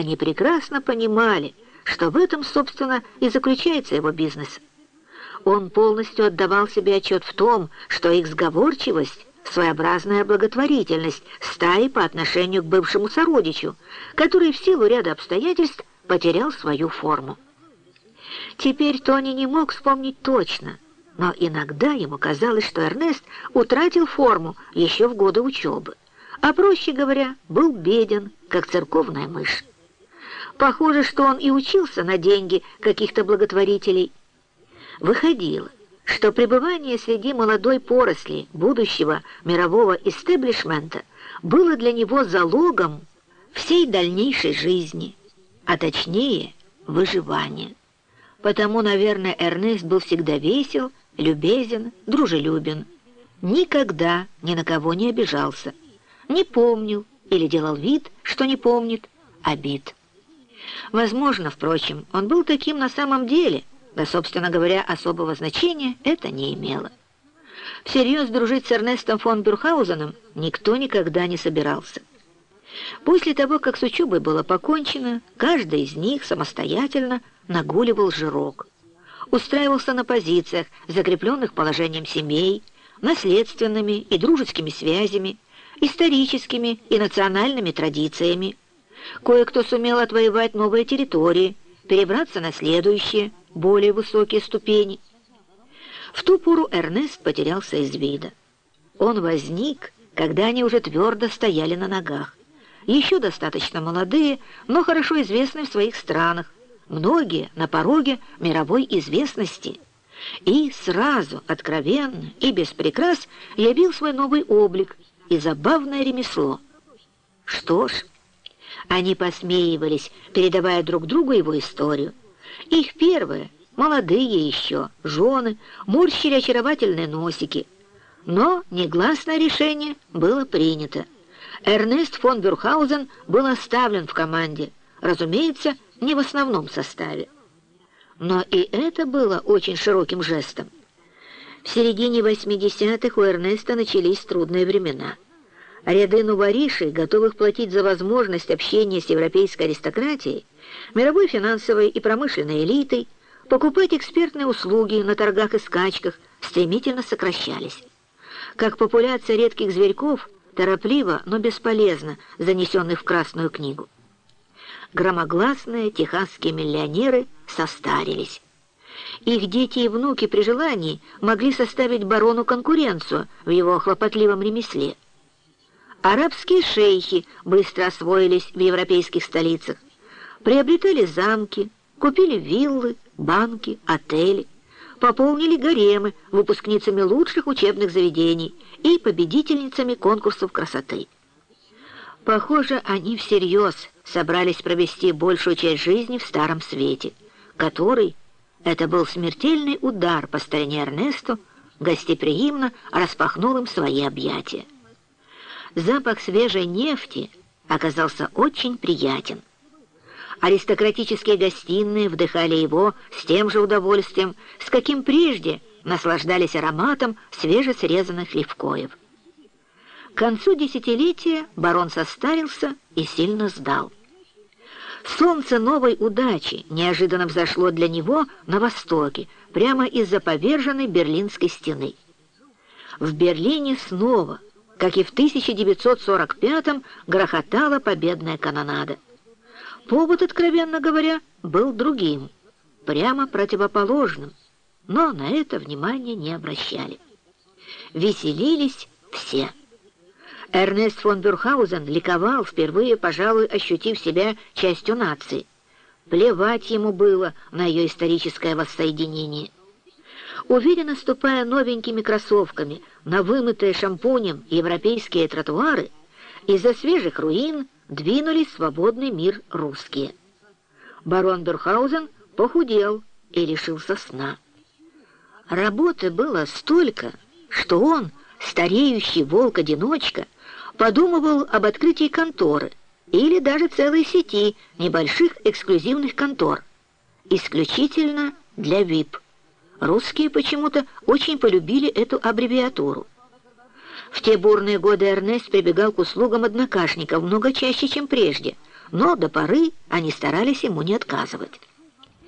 Они прекрасно понимали, что в этом, собственно, и заключается его бизнес. Он полностью отдавал себе отчет в том, что их сговорчивость своеобразная благотворительность стаи по отношению к бывшему сородичу, который в силу ряда обстоятельств потерял свою форму. Теперь Тони не мог вспомнить точно, но иногда ему казалось, что Эрнест утратил форму еще в годы учебы, а, проще говоря, был беден, как церковная мышь. Похоже, что он и учился на деньги каких-то благотворителей. Выходило, что пребывание среди молодой поросли будущего мирового истеблишмента было для него залогом всей дальнейшей жизни, а точнее выживания. Потому, наверное, Эрнест был всегда весел, любезен, дружелюбен. Никогда ни на кого не обижался, не помнил или делал вид, что не помнит обид. Возможно, впрочем, он был таким на самом деле – да, собственно говоря, особого значения это не имело. Всерьез дружить с Эрнестом фон Бюрхаузеном никто никогда не собирался. После того, как с учебой было покончено, каждый из них самостоятельно нагуливал жирок. Устраивался на позициях, закрепленных положением семей, наследственными и дружескими связями, историческими и национальными традициями. Кое-кто сумел отвоевать новые территории, перебраться на следующие – более высокие ступени. В ту пору Эрнест потерялся из вида. Он возник, когда они уже твердо стояли на ногах. Еще достаточно молодые, но хорошо известны в своих странах. Многие на пороге мировой известности. И сразу, откровенно и без прикрас явил свой новый облик и забавное ремесло. Что ж, они посмеивались, передавая друг другу его историю. Их первые, молодые еще, жены, морщили очаровательные носики. Но негласное решение было принято. Эрнест фон Бюрхаузен был оставлен в команде, разумеется, не в основном составе. Но и это было очень широким жестом. В середине 80-х у Эрнеста начались трудные времена. Ряды нуворишей, готовых платить за возможность общения с европейской аристократией, мировой финансовой и промышленной элитой, покупать экспертные услуги на торгах и скачках стремительно сокращались. Как популяция редких зверьков, торопливо, но бесполезно занесенных в Красную книгу. Громогласные техасские миллионеры состарились. Их дети и внуки при желании могли составить барону конкуренцию в его хлопотливом ремесле. Арабские шейхи быстро освоились в европейских столицах приобретали замки, купили виллы, банки, отели, пополнили гаремы выпускницами лучших учебных заведений и победительницами конкурсов красоты. Похоже, они всерьез собрались провести большую часть жизни в Старом Свете, который, это был смертельный удар по старине Эрнесту, гостеприимно распахнул им свои объятия. Запах свежей нефти оказался очень приятен. Аристократические гостиные вдыхали его с тем же удовольствием, с каким прежде наслаждались ароматом свежесрезанных левкоев. К концу десятилетия барон состарился и сильно сдал. Солнце новой удачи неожиданно взошло для него на востоке, прямо из-за поверженной Берлинской стены. В Берлине снова, как и в 1945-м, грохотала победная канонада. Повод, откровенно говоря, был другим, прямо противоположным, но на это внимание не обращали. Веселились все. Эрнест фон Бюрхаузен ликовал, впервые, пожалуй, ощутив себя частью нации. Плевать ему было на ее историческое воссоединение. Уверенно ступая новенькими кроссовками на вымытые шампунем европейские тротуары, из-за свежих руин двинулись в свободный мир русские. Барон Бюрхаузен похудел и лишился сна. Работы было столько, что он, стареющий волк-одиночка, подумывал об открытии конторы или даже целой сети небольших эксклюзивных контор, исключительно для ВИП. Русские почему-то очень полюбили эту аббревиатуру. В те бурные годы Эрнест прибегал к услугам однокашников много чаще, чем прежде, но до поры они старались ему не отказывать.